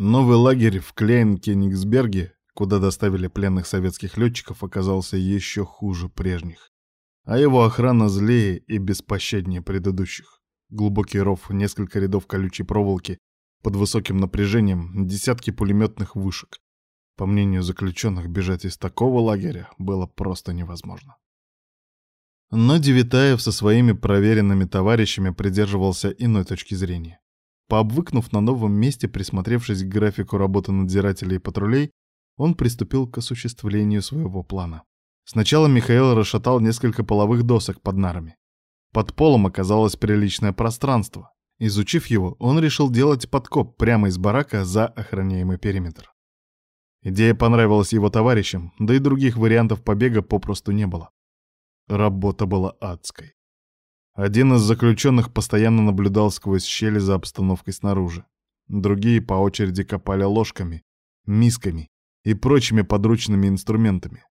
Новый лагерь в Клейн-Кенигсберге, куда доставили пленных советских летчиков, оказался еще хуже прежних. А его охрана злее и беспощаднее предыдущих. Глубокий ров, несколько рядов колючей проволоки, под высоким напряжением десятки пулеметных вышек. По мнению заключенных, бежать из такого лагеря было просто невозможно. Но Девитаев со своими проверенными товарищами придерживался иной точки зрения. Пообвыкнув на новом месте, присмотревшись к графику работы надзирателей и патрулей, он приступил к осуществлению своего плана. Сначала Михаил расшатал несколько половых досок под нарами. Под полом оказалось приличное пространство. Изучив его, он решил делать подкоп прямо из барака за охраняемый периметр. Идея понравилась его товарищам, да и других вариантов побега попросту не было. Работа была адской. Один из заключенных постоянно наблюдал сквозь щели за обстановкой снаружи. Другие по очереди копали ложками, мисками и прочими подручными инструментами.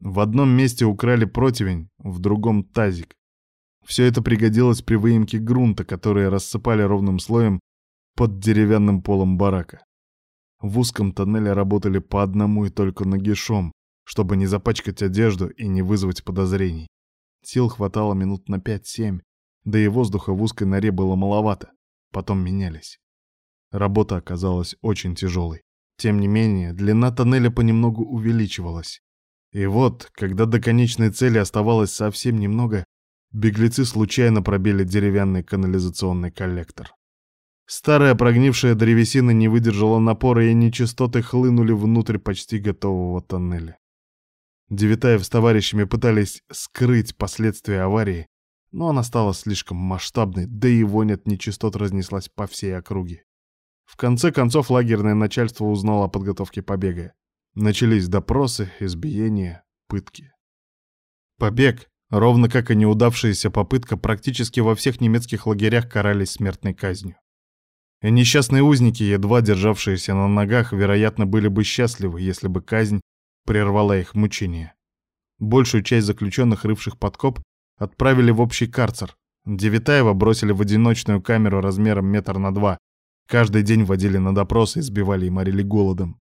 В одном месте украли противень, в другом — тазик. Все это пригодилось при выемке грунта, который рассыпали ровным слоем под деревянным полом барака. В узком тоннеле работали по одному и только нагишом, чтобы не запачкать одежду и не вызвать подозрений. Сил хватало минут на пять-семь, да и воздуха в узкой норе было маловато. Потом менялись. Работа оказалась очень тяжелой. Тем не менее, длина тоннеля понемногу увеличивалась. И вот, когда до конечной цели оставалось совсем немного, беглецы случайно пробили деревянный канализационный коллектор. Старая прогнившая древесина не выдержала напора, и нечистоты хлынули внутрь почти готового тоннеля. Девятаев с товарищами пытались скрыть последствия аварии, но она стала слишком масштабной, да и вонь от нечистот разнеслась по всей округе. В конце концов лагерное начальство узнало о подготовке побега. Начались допросы, избиения, пытки. Побег, ровно как и неудавшаяся попытка, практически во всех немецких лагерях карались смертной казнью. И несчастные узники, едва державшиеся на ногах, вероятно, были бы счастливы, если бы казнь прервала их мучения. Большую часть заключенных, рывших подкоп, отправили в общий карцер. Девятаева бросили в одиночную камеру размером метр на два. Каждый день водили на допросы, избивали и морили голодом.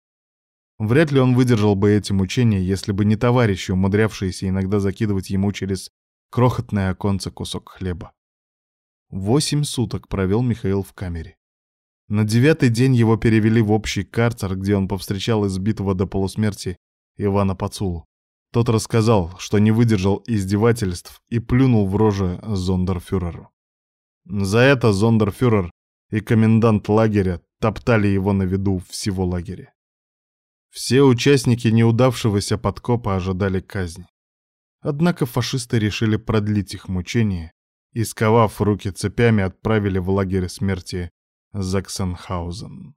Вряд ли он выдержал бы эти мучения, если бы не товарищи, умудрявшиеся иногда закидывать ему через крохотное оконце кусок хлеба. Восемь суток провел Михаил в камере. На девятый день его перевели в общий карцер, где он повстречал избитого до полусмерти Ивана Пацулу. Тот рассказал, что не выдержал издевательств и плюнул в роже зондерфюреру. За это зондерфюрер и комендант лагеря топтали его на виду всего лагеря. Все участники неудавшегося подкопа ожидали казни. Однако фашисты решили продлить их мучения и, сковав руки цепями, отправили в лагерь смерти Заксенхаузен.